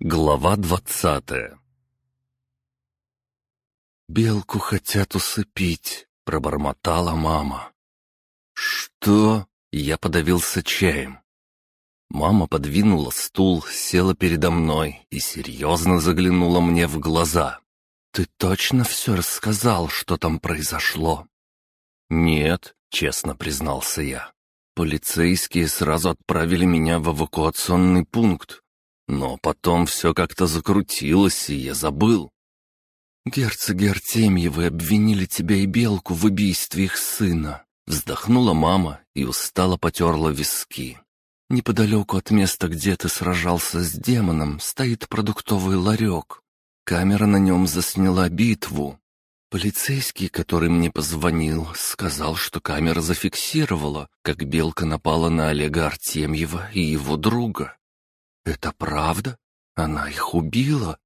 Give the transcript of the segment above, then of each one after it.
Глава двадцатая «Белку хотят усыпить», — пробормотала мама. «Что?» — я подавился чаем. Мама подвинула стул, села передо мной и серьезно заглянула мне в глаза. «Ты точно все рассказал, что там произошло?» «Нет», — честно признался я. «Полицейские сразу отправили меня в эвакуационный пункт, но потом все как-то закрутилось, и я забыл. «Герцоги Артемьевы обвинили тебя и Белку в убийстве их сына», вздохнула мама и устало потерла виски. «Неподалеку от места, где ты сражался с демоном, стоит продуктовый ларек. Камера на нем засняла битву. Полицейский, который мне позвонил, сказал, что камера зафиксировала, как Белка напала на Олега Артемьева и его друга. «Это правда? Она их убила?»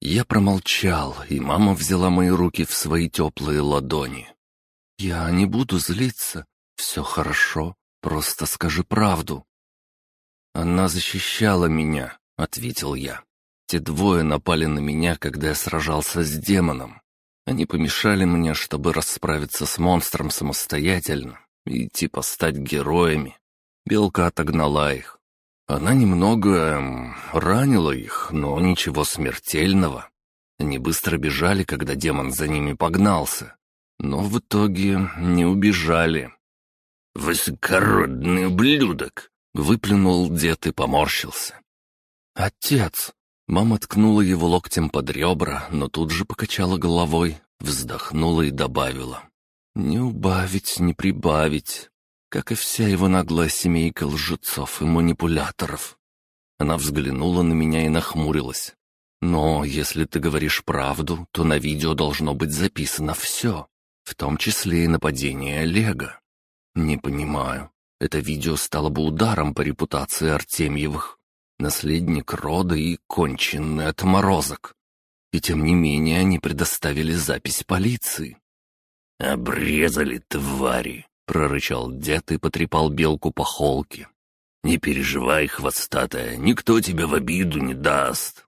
Я промолчал, и мама взяла мои руки в свои теплые ладони. «Я не буду злиться. Все хорошо. Просто скажи правду». «Она защищала меня», — ответил я. «Те двое напали на меня, когда я сражался с демоном. Они помешали мне, чтобы расправиться с монстром самостоятельно и типа стать героями. Белка отогнала их. Она немного эм, ранила их, но ничего смертельного. Они быстро бежали, когда демон за ними погнался. Но в итоге не убежали. «Высокородный ублюдок!» — выплюнул дед и поморщился. «Отец!» Мама ткнула его локтем под ребра, но тут же покачала головой, вздохнула и добавила. «Не убавить, не прибавить как и вся его наглая семейка лжецов и манипуляторов. Она взглянула на меня и нахмурилась. «Но если ты говоришь правду, то на видео должно быть записано все, в том числе и нападение Олега. Не понимаю, это видео стало бы ударом по репутации Артемьевых. Наследник рода и конченный отморозок. И тем не менее они предоставили запись полиции. «Обрезали, твари!» — прорычал дед и потрепал белку по холке. «Не переживай, хвостатая, никто тебя в обиду не даст».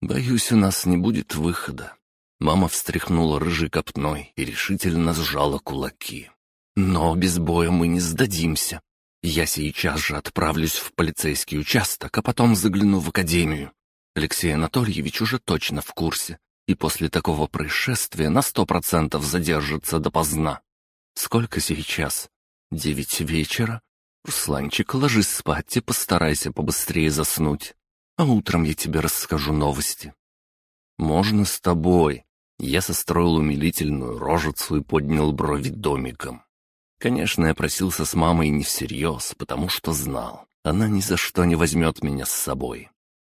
«Боюсь, у нас не будет выхода». Мама встряхнула рыжей копной и решительно сжала кулаки. «Но без боя мы не сдадимся. Я сейчас же отправлюсь в полицейский участок, а потом загляну в академию. Алексей Анатольевич уже точно в курсе, и после такого происшествия на сто процентов задержится допоздна. Сколько сейчас? Девять вечера? Русланчик, ложись спать и постарайся побыстрее заснуть. А утром я тебе расскажу новости. Можно с тобой. Я состроил умилительную рожицу и поднял брови домиком. Конечно, я просился с мамой не всерьез, потому что знал, она ни за что не возьмет меня с собой.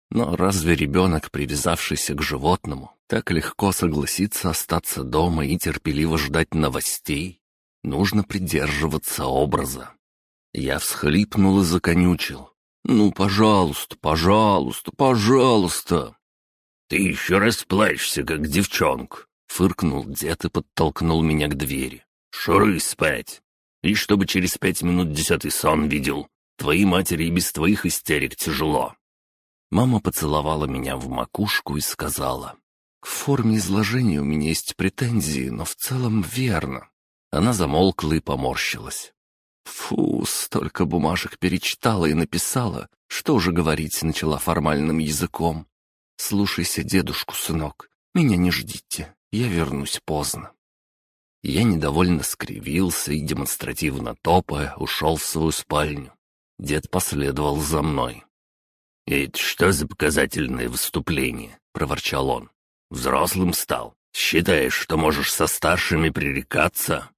Но разве ребенок, привязавшийся к животному, так легко согласится остаться дома и терпеливо ждать новостей? Нужно придерживаться образа. Я всхлипнул и законючил. «Ну, пожалуйста, пожалуйста, пожалуйста!» «Ты еще раз плачешься, как девчонка!» — фыркнул дед и подтолкнул меня к двери. «Шуры спать! И чтобы через пять минут десятый сон видел. Твоей матери и без твоих истерик тяжело!» Мама поцеловала меня в макушку и сказала. «К форме изложения у меня есть претензии, но в целом верно. Она замолкла и поморщилась. Фу, столько бумажек перечитала и написала, что уже говорить начала формальным языком. Слушайся дедушку, сынок, меня не ждите, я вернусь поздно. Я недовольно скривился и, демонстративно топая, ушел в свою спальню. Дед последовал за мной. «Это что за показательное выступление?» — проворчал он. «Взрослым стал. Считаешь, что можешь со старшими пререкаться?»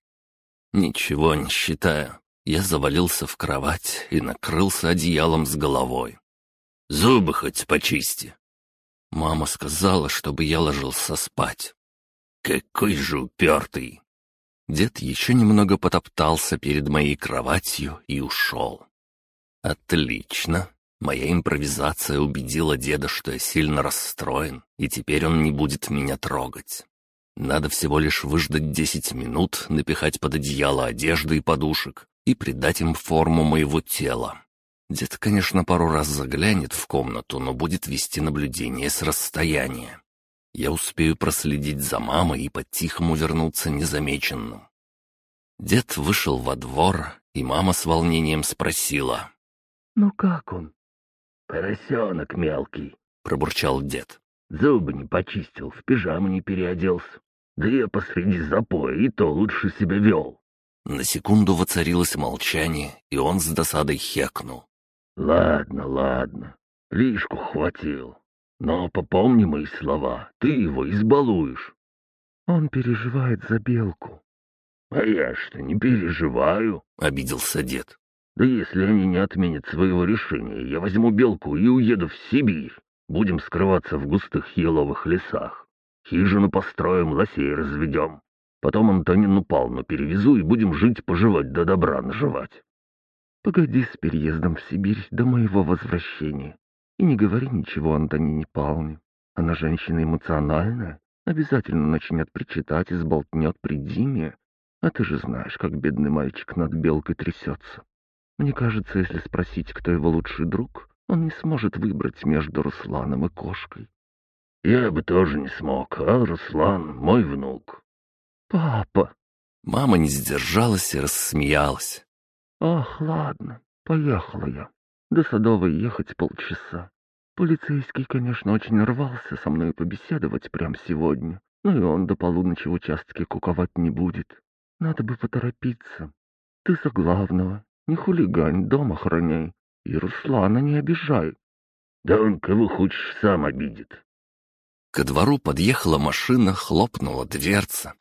Ничего не считая, я завалился в кровать и накрылся одеялом с головой. «Зубы хоть почисти!» Мама сказала, чтобы я ложился спать. «Какой же упертый!» Дед еще немного потоптался перед моей кроватью и ушел. «Отлично!» Моя импровизация убедила деда, что я сильно расстроен, и теперь он не будет меня трогать. Надо всего лишь выждать десять минут, напихать под одеяло одежды и подушек и придать им форму моего тела. Дед, конечно, пару раз заглянет в комнату, но будет вести наблюдение с расстояния. Я успею проследить за мамой и по-тихому вернуться незамеченным. Дед вышел во двор, и мама с волнением спросила. «Ну как он?» «Поросенок мелкий», — пробурчал дед. «Зубы не почистил, в пижаму не переоделся. Да я посреди запоя и то лучше себя вел». На секунду воцарилось молчание, и он с досадой хекнул. «Ладно, ладно, лишку хватил. Но попомни мои слова, ты его избалуешь». «Он переживает за белку». «А я что, не переживаю?» — обиделся дед. «Да если они не отменят своего решения, я возьму белку и уеду в Сибирь. Будем скрываться в густых еловых лесах. Хижину построим, лосей разведем. Потом Антонину Павловну перевезу и будем жить-поживать да добра наживать. Погоди с переездом в Сибирь до моего возвращения. И не говори ничего Антонине Павловне. Она женщина эмоциональная, обязательно начнет причитать и сболтнет при Диме. А ты же знаешь, как бедный мальчик над белкой трясется. Мне кажется, если спросить, кто его лучший друг, он не сможет выбрать между Русланом и кошкой. Я бы тоже не смог, а Руслан мой внук. Папа! Мама не сдержалась и рассмеялась. «Ах, ладно, поехала я. До Садовой ехать полчаса. Полицейский, конечно, очень рвался со мной побеседовать прямо сегодня, но и он до полуночи в участке куковать не будет. Надо бы поторопиться. Ты за главного, не хулигань, дом охраняй. И Руслана не обижай. Да он кого хочешь сам обидит. Ко двору подъехала машина, хлопнула дверца.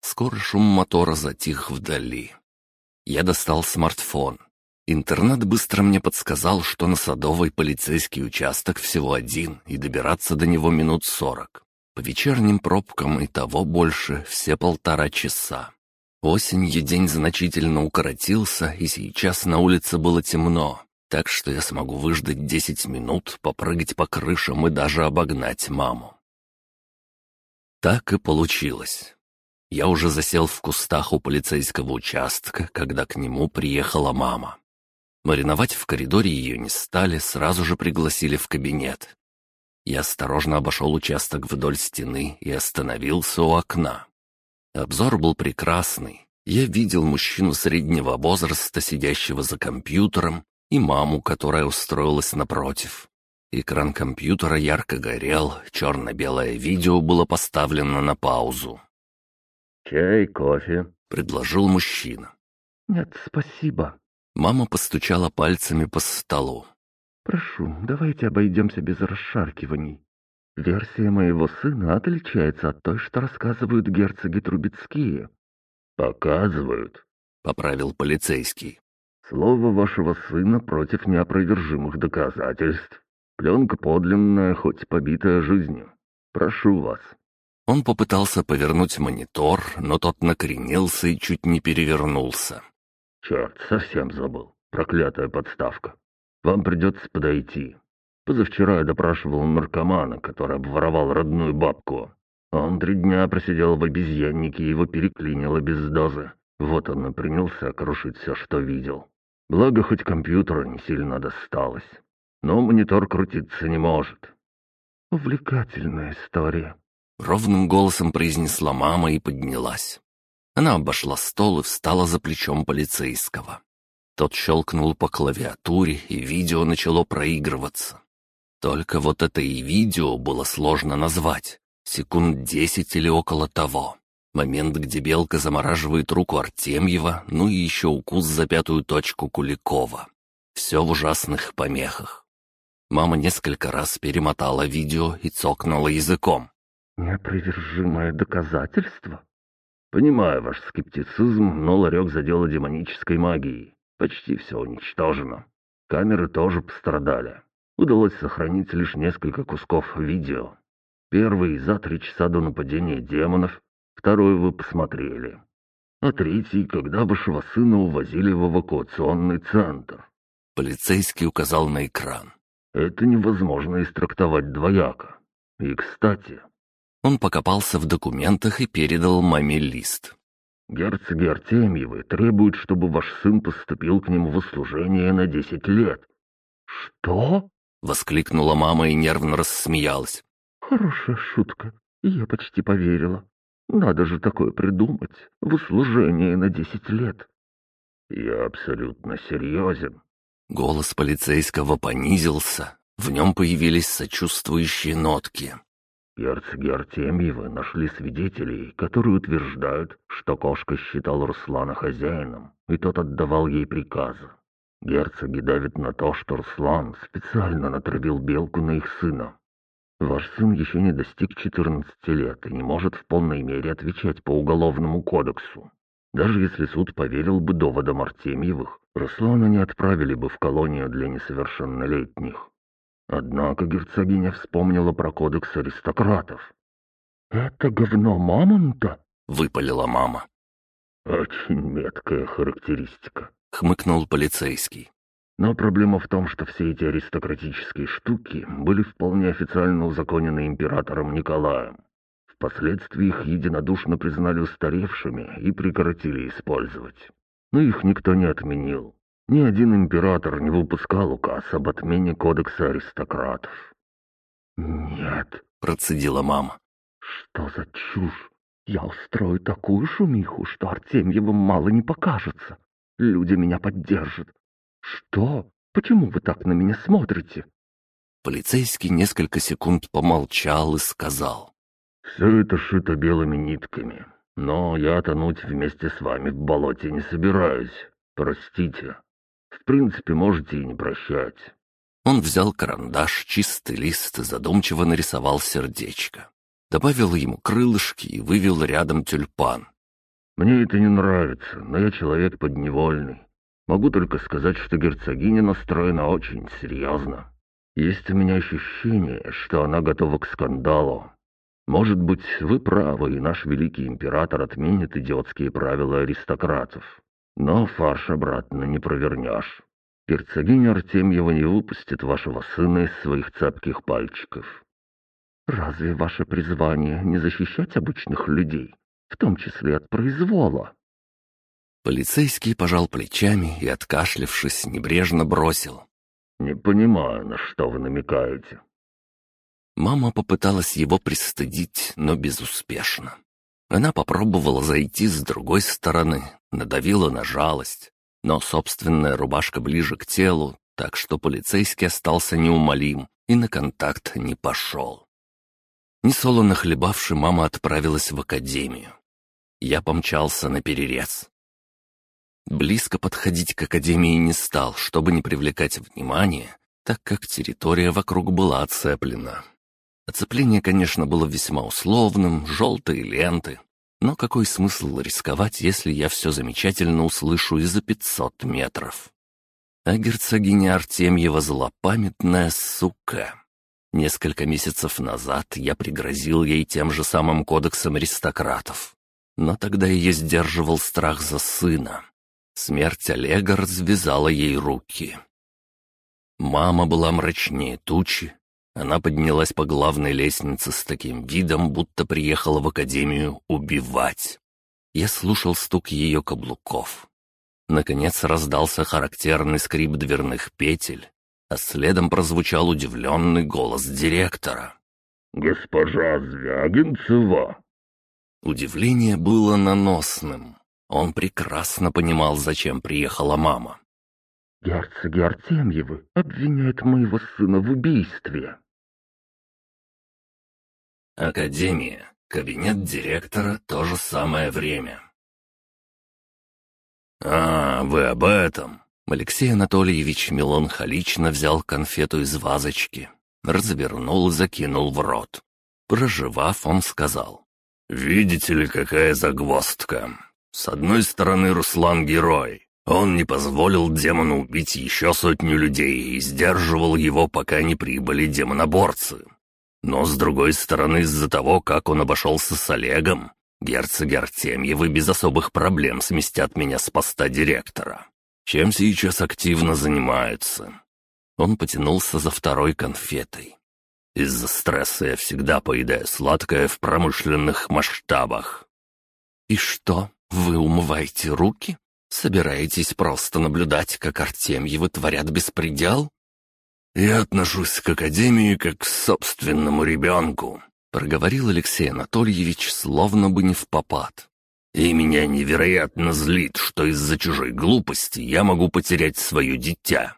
Скоро шум мотора затих вдали. Я достал смартфон. Интернет быстро мне подсказал, что на Садовой полицейский участок всего один, и добираться до него минут сорок. По вечерним пробкам и того больше, все полтора часа. Осенью день значительно укоротился, и сейчас на улице было темно, так что я смогу выждать десять минут, попрыгать по крышам и даже обогнать маму. Так и получилось. Я уже засел в кустах у полицейского участка, когда к нему приехала мама. Мариновать в коридоре ее не стали, сразу же пригласили в кабинет. Я осторожно обошел участок вдоль стены и остановился у окна. Обзор был прекрасный. Я видел мужчину среднего возраста, сидящего за компьютером, и маму, которая устроилась напротив. Экран компьютера ярко горел, черно-белое видео было поставлено на паузу. «Чай, кофе», — предложил мужчина. «Нет, спасибо». Мама постучала пальцами по столу. «Прошу, давайте обойдемся без расшаркиваний. Версия моего сына отличается от той, что рассказывают герцоги Трубецкие». «Показывают», — поправил полицейский. «Слово вашего сына против неопровержимых доказательств. Пленка подлинная, хоть побитая жизнью. Прошу вас». Он попытался повернуть монитор, но тот накренился и чуть не перевернулся. «Черт, совсем забыл. Проклятая подставка. Вам придется подойти. Позавчера я допрашивал наркомана, который обворовал родную бабку. Он три дня просидел в обезьяннике и его переклинило без дозы. Вот он и принялся крушить все, что видел. Благо, хоть компьютеру не сильно досталось. Но монитор крутиться не может. Увлекательная история. Ровным голосом произнесла мама и поднялась. Она обошла стол и встала за плечом полицейского. Тот щелкнул по клавиатуре, и видео начало проигрываться. Только вот это и видео было сложно назвать. Секунд десять или около того. Момент, где белка замораживает руку Артемьева, ну и еще укус за пятую точку Куликова. Все в ужасных помехах. Мама несколько раз перемотала видео и цокнула языком. Неопровержимое доказательство? Понимаю ваш скептицизм, но ларек задела демонической магией. Почти все уничтожено. Камеры тоже пострадали. Удалось сохранить лишь несколько кусков видео. Первый за три часа до нападения демонов, второй вы посмотрели. А третий, когда вашего сына увозили в эвакуационный центр. Полицейский указал на экран. Это невозможно истрактовать двояко. И, кстати, он покопался в документах и передал маме лист. «Герцоги Артемьевы требуют, чтобы ваш сын поступил к ним в услужение на десять лет. «Что?» — воскликнула мама и нервно рассмеялась. «Хорошая шутка. Я почти поверила. Надо же такое придумать в услужении на десять лет». «Я абсолютно серьезен». Голос полицейского понизился. В нем появились сочувствующие нотки. Герцоги Артемьевы нашли свидетелей, которые утверждают, что кошка считал Руслана хозяином, и тот отдавал ей приказы. Герцоги давят на то, что Руслан специально натравил белку на их сына. Ваш сын еще не достиг 14 лет и не может в полной мере отвечать по уголовному кодексу. Даже если суд поверил бы доводам Артемьевых, Руслана не отправили бы в колонию для несовершеннолетних. Однако герцогиня вспомнила про кодекс аристократов. «Это говно мамонта?» — выпалила мама. «Очень меткая характеристика», — хмыкнул полицейский. «Но проблема в том, что все эти аристократические штуки были вполне официально узаконены императором Николаем. Впоследствии их единодушно признали устаревшими и прекратили использовать. Но их никто не отменил. Ни один император не выпускал указ об отмене кодекса аристократов. «Нет», — процедила мама. «Что за чушь? Я устрою такую шумиху, что Артемьевым мало не покажется. Люди меня поддержат. Что? Почему вы так на меня смотрите?» Полицейский несколько секунд помолчал и сказал. «Все это шито белыми нитками, но я тонуть вместе с вами в болоте не собираюсь. Простите, в принципе, можете и не прощать». Он взял карандаш, чистый лист, задумчиво нарисовал сердечко. Добавил ему крылышки и вывел рядом тюльпан. «Мне это не нравится, но я человек подневольный. Могу только сказать, что герцогиня настроена очень серьезно. Есть у меня ощущение, что она готова к скандалу. Может быть, вы правы, и наш великий император отменит идиотские правила аристократов. Но фарш обратно не провернешь. Герцогиня Артемьева не выпустит вашего сына из своих цепких пальчиков. Разве ваше призвание не защищать обычных людей, в том числе от произвола? Полицейский пожал плечами и, откашлившись, небрежно бросил. «Не понимаю, на что вы намекаете». Мама попыталась его пристыдить, но безуспешно. Она попробовала зайти с другой стороны, надавила на жалость, но собственная рубашка ближе к телу, так что полицейский остался неумолим и на контакт не пошел. Несолоно хлебавши, мама отправилась в академию. Я помчался на перерез. Близко подходить к академии не стал, чтобы не привлекать внимания, так как территория вокруг была оцеплена. Оцепление, конечно, было весьма условным, желтые ленты. Но какой смысл рисковать, если я все замечательно услышу и за пятьсот метров? А герцогиня Артемьева злопамятная сука. Несколько месяцев назад я пригрозил ей тем же самым кодексом аристократов. Но тогда ее сдерживал страх за сына. Смерть Олега развязала ей руки. Мама была мрачнее тучи, она поднялась по главной лестнице с таким видом, будто приехала в академию убивать. Я слушал стук ее каблуков. Наконец раздался характерный скрип дверных петель, а следом прозвучал удивленный голос директора. «Госпожа Звягинцева!» Удивление было наносным. Он прекрасно понимал, зачем приехала мама. «Герцоги Артемьевы обвиняют моего сына в убийстве», Академия. Кабинет директора. То же самое время. «А, вы об этом?» Алексей Анатольевич меланхолично взял конфету из вазочки, развернул и закинул в рот. Проживав, он сказал. «Видите ли, какая загвоздка? С одной стороны, Руслан герой. Он не позволил демону убить еще сотню людей и сдерживал его, пока не прибыли демоноборцы. Но, с другой стороны, из-за того, как он обошелся с Олегом, герцоги Артемьевы без особых проблем сместят меня с поста директора. Чем сейчас активно занимаются? Он потянулся за второй конфетой. Из-за стресса я всегда поедаю сладкое в промышленных масштабах. И что, вы умываете руки? Собираетесь просто наблюдать, как Артемьевы творят беспредел? «Я отношусь к Академии как к собственному ребенку», — проговорил Алексей Анатольевич, словно бы не в попад. «И меня невероятно злит, что из-за чужой глупости я могу потерять свое дитя».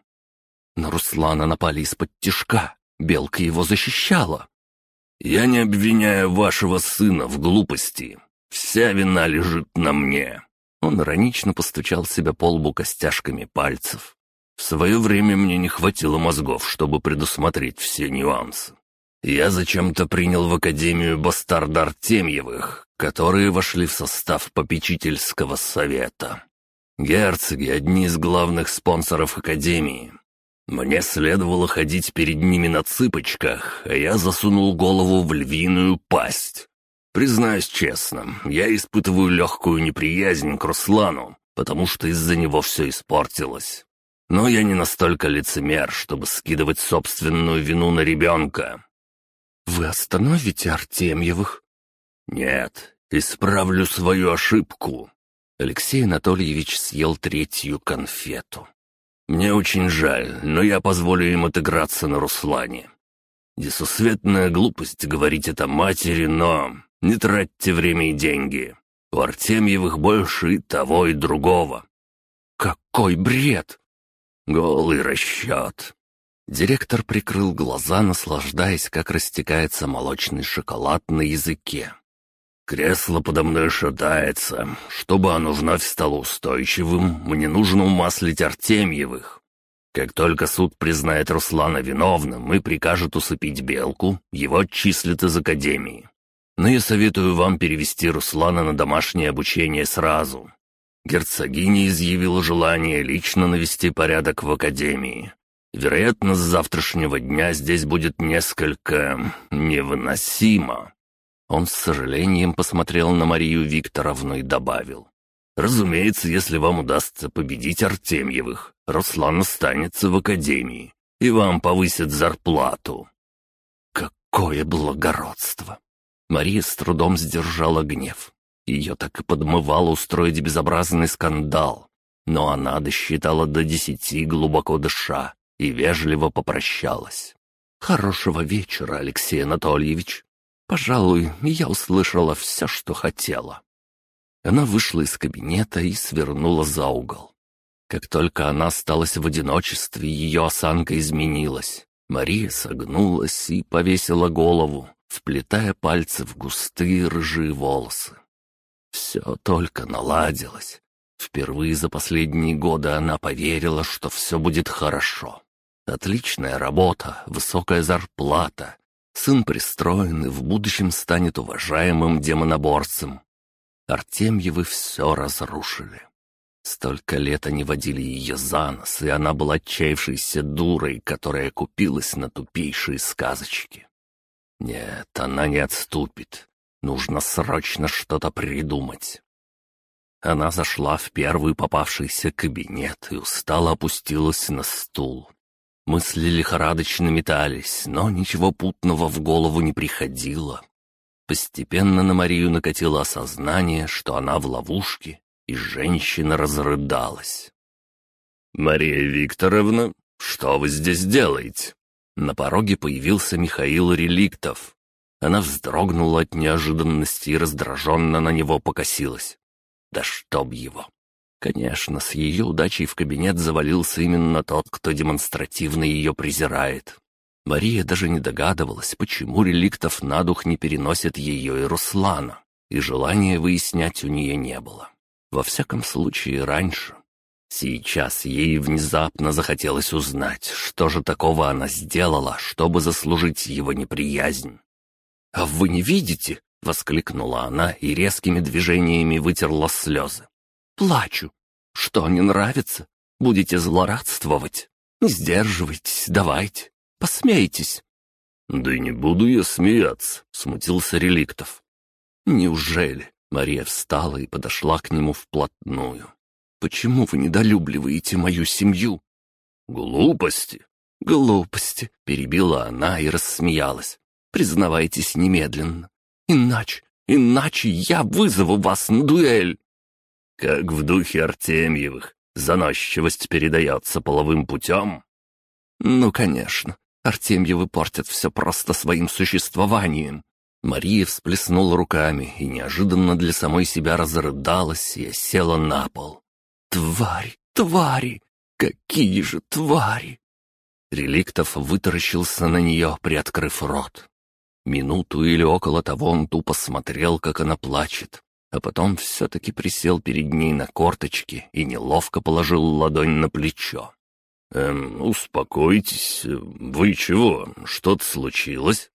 На Руслана напали из-под тишка. Белка его защищала. «Я не обвиняю вашего сына в глупости. Вся вина лежит на мне». Он иронично постучал себя по лбу костяшками пальцев. В свое время мне не хватило мозгов, чтобы предусмотреть все нюансы. Я зачем-то принял в Академию бастарда Артемьевых, которые вошли в состав попечительского совета. Герцоги — одни из главных спонсоров Академии. Мне следовало ходить перед ними на цыпочках, а я засунул голову в львиную пасть. Признаюсь честно, я испытываю легкую неприязнь к Руслану, потому что из-за него все испортилось. Но я не настолько лицемер, чтобы скидывать собственную вину на ребенка. «Вы остановите Артемьевых?» «Нет, исправлю свою ошибку». Алексей Анатольевич съел третью конфету. «Мне очень жаль, но я позволю им отыграться на Руслане. Несусветная глупость говорить это матери, но не тратьте время и деньги. У Артемьевых больше и того, и другого». «Какой бред!» Голый расчет. Директор прикрыл глаза, наслаждаясь, как растекается молочный шоколад на языке. Кресло подо мной шатается. Чтобы оно вновь стало устойчивым, мне нужно умаслить Артемьевых. Как только суд признает Руслана виновным и прикажет усыпить Белку, его отчислят из Академии. Но я советую вам перевести Руслана на домашнее обучение сразу. Герцогиня изъявила желание лично навести порядок в академии. Вероятно, с завтрашнего дня здесь будет несколько... невыносимо». Он с сожалением посмотрел на Марию Викторовну и добавил. «Разумеется, если вам удастся победить Артемьевых, Руслан останется в академии, и вам повысят зарплату». «Какое благородство!» Мария с трудом сдержала гнев. Ее так и подмывало устроить безобразный скандал. Но она досчитала до десяти, глубоко дыша, и вежливо попрощалась. «Хорошего вечера, Алексей Анатольевич. Пожалуй, я услышала все, что хотела». Она вышла из кабинета и свернула за угол. Как только она осталась в одиночестве, ее осанка изменилась. Мария согнулась и повесила голову, вплетая пальцы в густые рыжие волосы. Все только наладилось. Впервые за последние годы она поверила, что все будет хорошо. Отличная работа, высокая зарплата. Сын пристроен и в будущем станет уважаемым демоноборцем. Артемьевы все разрушили. Столько лет они водили ее за нос, и она была отчаявшейся дурой, которая купилась на тупейшие сказочки. Нет, она не отступит. Нужно срочно что-то придумать. Она зашла в первый попавшийся кабинет и устало опустилась на стул. Мысли лихорадочно метались, но ничего путного в голову не приходило. Постепенно на Марию накатило осознание, что она в ловушке, и женщина разрыдалась. «Мария Викторовна, что вы здесь делаете?» На пороге появился Михаил Реликтов, она вздрогнула от неожиданности и раздраженно на него покосилась. Да чтоб его! Конечно, с ее удачей в кабинет завалился именно тот, кто демонстративно ее презирает. Мария даже не догадывалась, почему реликтов на дух не переносит ее и Руслана, и желания выяснять у нее не было. Во всяком случае, раньше. Сейчас ей внезапно захотелось узнать, что же такого она сделала, чтобы заслужить его неприязнь. «А вы не видите?» — воскликнула она и резкими движениями вытерла слезы. «Плачу. Что, не нравится? Будете злорадствовать? Не сдерживайтесь, давайте. Посмейтесь». «Да и не буду я смеяться», — смутился Реликтов. «Неужели?» — Мария встала и подошла к нему вплотную. «Почему вы недолюбливаете мою семью?» «Глупости!» «Глупости!» — перебила она и рассмеялась. Признавайтесь немедленно. Иначе, иначе я вызову вас на дуэль!» «Как в духе Артемьевых, заносчивость передается половым путем?» Ну, конечно. Артемьевы портят все просто своим существованием. Мария всплеснула руками и неожиданно для самой себя разрыдалась и села на пол. «Твари, твари! Какие же твари!» Реликтов вытаращился на нее, приоткрыв рот. Минуту или около того он тупо смотрел, как она плачет, а потом все-таки присел перед ней на корточки и неловко положил ладонь на плечо. «Эм, успокойтесь. Вы чего? Что-то случилось?»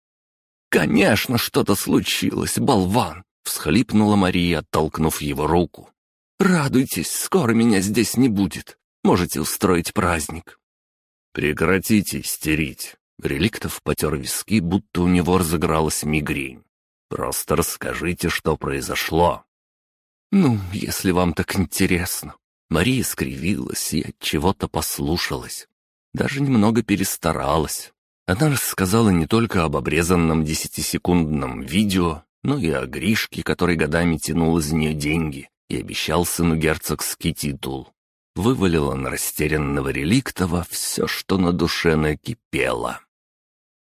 «Конечно, что-то случилось, болван!» — всхлипнула Мария, оттолкнув его руку. «Радуйтесь, скоро меня здесь не будет. Можете устроить праздник». «Прекратите истерить!» Реликтов потер виски, будто у него разыгралась мигрень. «Просто расскажите, что произошло». «Ну, если вам так интересно». Мария скривилась и от чего-то послушалась. Даже немного перестаралась. Она рассказала не только об обрезанном десятисекундном видео, но и о Гришке, который годами тянул из нее деньги и обещал сыну герцогский титул. Вывалила на растерянного реликтова все, что на душе накипело.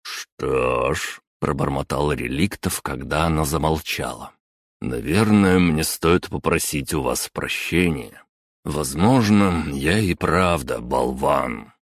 «Что ж», — пробормотал реликтов, когда она замолчала. «Наверное, мне стоит попросить у вас прощения. Возможно, я и правда болван.